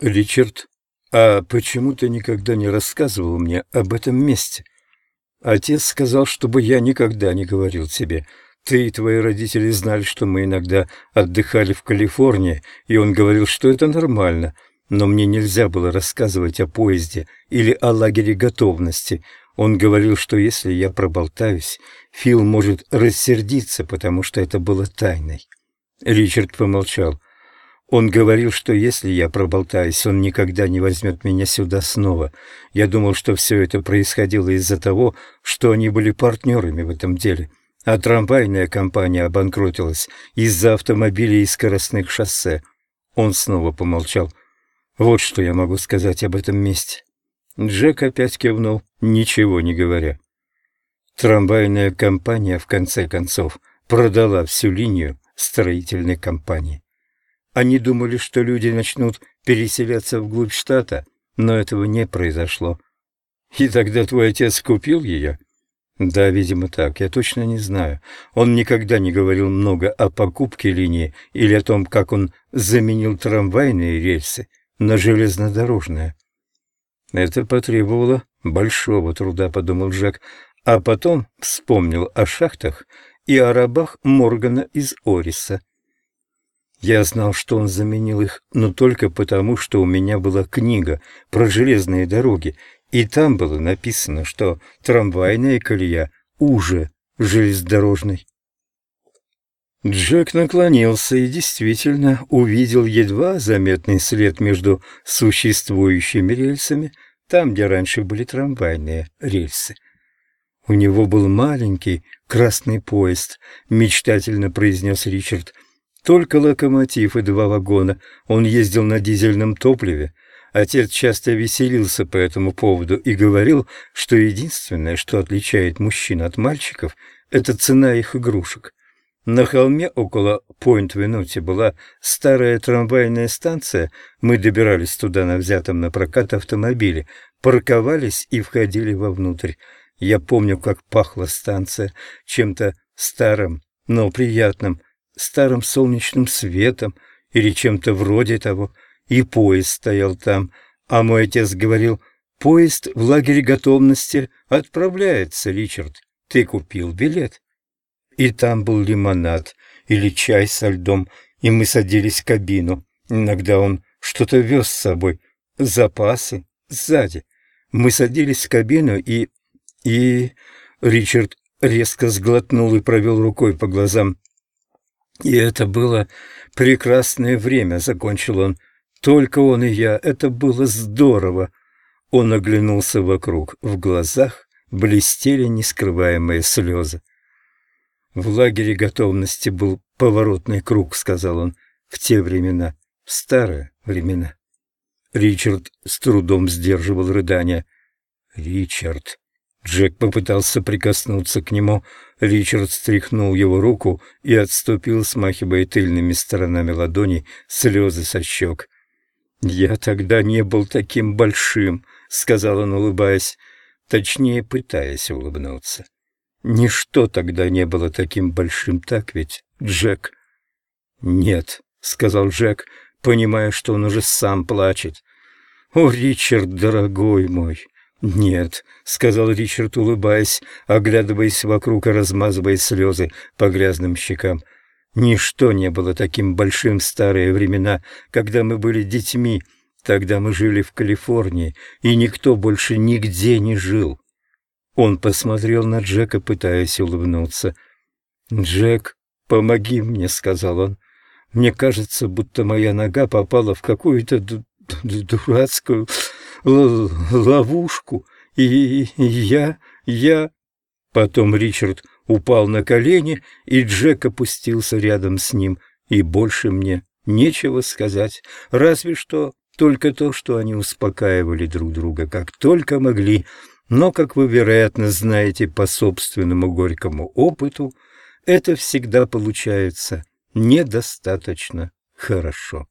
Ричард, а почему ты никогда не рассказывал мне об этом месте? Отец сказал, чтобы я никогда не говорил тебе. Ты и твои родители знали, что мы иногда отдыхали в Калифорнии, и он говорил, что это нормально. Но мне нельзя было рассказывать о поезде или о лагере готовности. Он говорил, что если я проболтаюсь, Фил может рассердиться, потому что это было тайной. Ричард помолчал. Он говорил, что если я проболтаюсь, он никогда не возьмет меня сюда снова. Я думал, что все это происходило из-за того, что они были партнерами в этом деле. А трамвайная компания обанкротилась из-за автомобилей и скоростных шоссе. Он снова помолчал. Вот что я могу сказать об этом месте. Джек опять кивнул, ничего не говоря. Трамвайная компания, в конце концов, продала всю линию строительной компании. Они думали, что люди начнут переселяться вглубь штата, но этого не произошло. И тогда твой отец купил ее? Да, видимо, так. Я точно не знаю. Он никогда не говорил много о покупке линии или о том, как он заменил трамвайные рельсы на железнодорожные. Это потребовало большого труда, подумал Джек, а потом вспомнил о шахтах и о рабах Моргана из Ориса. Я знал, что он заменил их, но только потому, что у меня была книга про железные дороги, и там было написано, что трамвайная колея уже железнодорожной. Джек наклонился и действительно увидел едва заметный след между существующими рельсами, там, где раньше были трамвайные рельсы. У него был маленький красный поезд, мечтательно произнес Ричард — только локомотив и два вагона. Он ездил на дизельном топливе. Отец часто веселился по этому поводу и говорил, что единственное, что отличает мужчин от мальчиков, это цена их игрушек. На холме около Пойнт-Венути была старая трамвайная станция. Мы добирались туда на взятом на прокат автомобиле, парковались и входили вовнутрь. Я помню, как пахла станция чем-то старым, но приятным, старым солнечным светом или чем-то вроде того, и поезд стоял там, а мой отец говорил, «Поезд в лагере готовности отправляется, Ричард, ты купил билет?» И там был лимонад или чай со льдом, и мы садились в кабину. Иногда он что-то вез с собой, запасы, сзади. Мы садились в кабину и... и... Ричард резко сглотнул и провел рукой по глазам. И это было прекрасное время, закончил он. Только он и я. Это было здорово. Он оглянулся вокруг. В глазах блестели нескрываемые слезы. В лагере готовности был поворотный круг, сказал он, в те времена, в старые времена. Ричард с трудом сдерживал рыдания. Ричард. Джек попытался прикоснуться к нему, Ричард стряхнул его руку и отступил, смахивая тыльными сторонами ладоней слезы со щек. «Я тогда не был таким большим», — сказал он, улыбаясь, точнее, пытаясь улыбнуться. «Ничто тогда не было таким большим, так ведь, Джек?» «Нет», — сказал Джек, понимая, что он уже сам плачет. «О, Ричард, дорогой мой, «Нет», — сказал Ричард, улыбаясь, оглядываясь вокруг и размазывая слезы по грязным щекам. «Ничто не было таким большим в старые времена, когда мы были детьми. Тогда мы жили в Калифорнии, и никто больше нигде не жил». Он посмотрел на Джека, пытаясь улыбнуться. «Джек, помоги мне», — сказал он. «Мне кажется, будто моя нога попала в какую-то дурацкую ловушку, и я, я...» Потом Ричард упал на колени, и Джек опустился рядом с ним, и больше мне нечего сказать, разве что только то, что они успокаивали друг друга, как только могли, но, как вы, вероятно, знаете по собственному горькому опыту, это всегда получается недостаточно хорошо.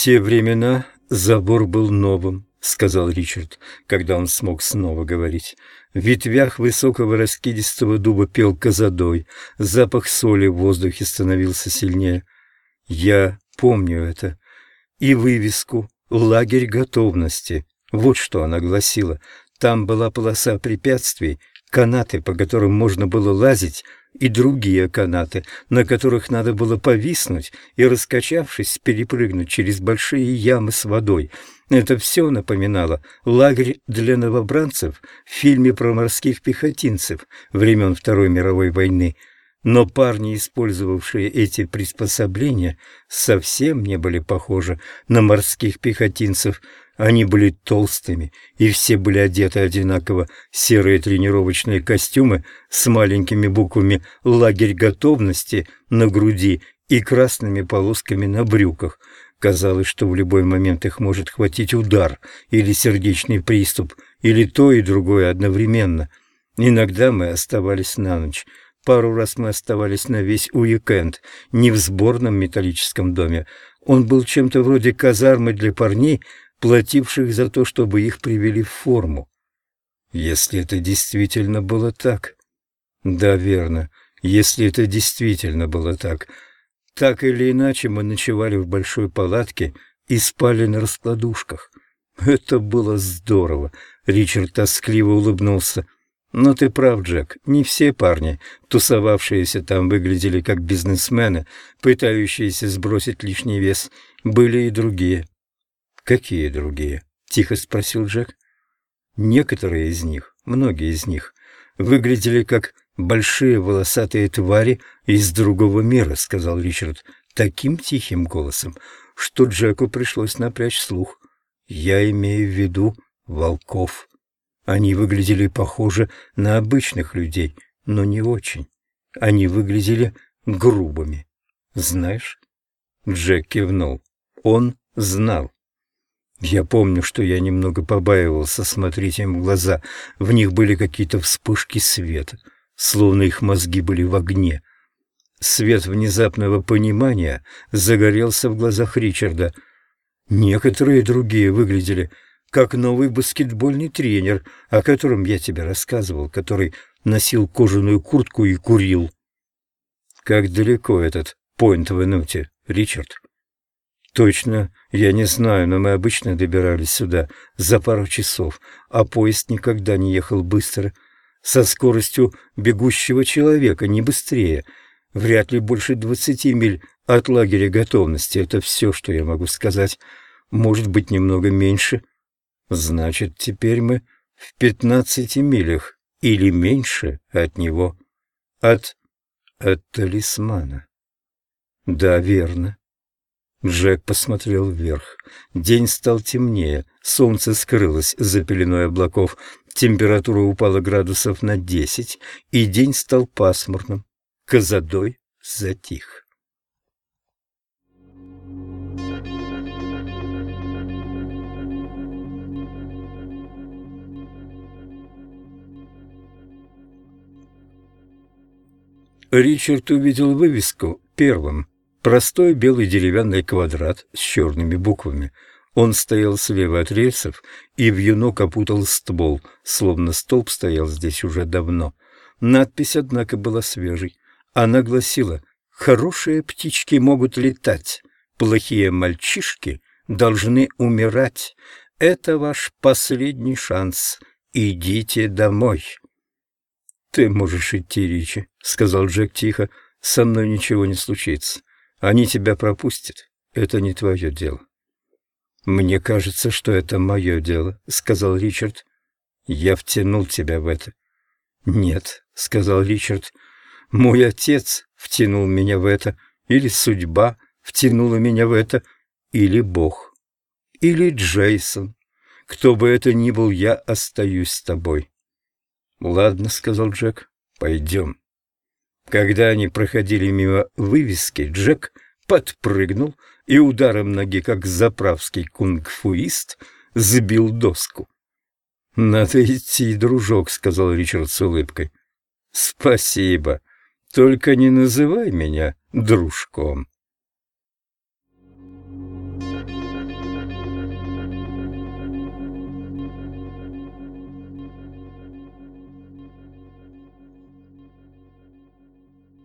Те времена забор был новым, — сказал Ричард, когда он смог снова говорить. В ветвях высокого раскидистого дуба пел козадой, запах соли в воздухе становился сильнее. Я помню это. И вывеску «Лагерь готовности». Вот что она гласила. Там была полоса препятствий, канаты, по которым можно было лазить, и другие канаты, на которых надо было повиснуть и, раскачавшись, перепрыгнуть через большие ямы с водой. Это все напоминало лагерь для новобранцев в фильме про морских пехотинцев времен Второй мировой войны. Но парни, использовавшие эти приспособления, совсем не были похожи на морских пехотинцев – они были толстыми, и все были одеты одинаково. Серые тренировочные костюмы с маленькими буквами «Лагерь готовности» на груди и красными полосками на брюках. Казалось, что в любой момент их может хватить удар или сердечный приступ, или то и другое одновременно. Иногда мы оставались на ночь. Пару раз мы оставались на весь уикенд, не в сборном металлическом доме. Он был чем-то вроде казармы для парней, плативших за то, чтобы их привели в форму. Если это действительно было так. Да, верно. Если это действительно было так. Так или иначе мы ночевали в большой палатке и спали на раскладушках. Это было здорово. Ричард тоскливо улыбнулся. Но ты прав, Джек, не все парни, тусовавшиеся там, выглядели как бизнесмены, пытающиеся сбросить лишний вес. Были и другие. «Какие другие?» — тихо спросил Джек. «Некоторые из них, многие из них, выглядели как большие волосатые твари из другого мира», — сказал Ричард таким тихим голосом, что Джеку пришлось напрячь слух. «Я имею в виду волков. Они выглядели похоже на обычных людей, но не очень. Они выглядели грубыми. Знаешь?» Джек кивнул. Он знал. Я помню, что я немного побаивался смотреть им в глаза. В них были какие-то вспышки света, словно их мозги были в огне. Свет внезапного понимания загорелся в глазах Ричарда. Некоторые другие выглядели как новый баскетбольный тренер, о котором я тебе рассказывал, который носил кожаную куртку и курил. Как далеко этот Пойнт в Энуте, Ричард? Точно, я не знаю, но мы обычно добирались сюда за пару часов, а поезд никогда не ехал быстро, со скоростью бегущего человека, не быстрее. Вряд ли больше двадцати миль от лагеря готовности. Это все, что я могу сказать. Может быть, немного меньше. Значит, теперь мы в пятнадцати милях или меньше от него. От... от талисмана. Да, верно. Джек посмотрел вверх. День стал темнее, солнце скрылось за пеленой облаков, температура упала градусов на десять, и день стал пасмурным. Козадой затих. Ричард увидел вывеску первым. Простой белый деревянный квадрат с черными буквами. Он стоял слева от рельсов, и вьюнок опутал ствол, словно столб стоял здесь уже давно. Надпись, однако, была свежей. Она гласила «Хорошие птички могут летать, плохие мальчишки должны умирать. Это ваш последний шанс. Идите домой». «Ты можешь идти, Ричи», — сказал Джек тихо. «Со мной ничего не случится». Они тебя пропустят. Это не твое дело. «Мне кажется, что это мое дело», — сказал Ричард. «Я втянул тебя в это». «Нет», — сказал Ричард. «Мой отец втянул меня в это, или судьба втянула меня в это, или Бог, или Джейсон. Кто бы это ни был, я остаюсь с тобой». «Ладно», — сказал Джек, — «пойдем». Когда они проходили мимо вывески, Джек подпрыгнул и ударом ноги, как заправский кунг-фуист, сбил доску. «Надо идти, дружок», — сказал Ричард с улыбкой. «Спасибо. Только не называй меня дружком».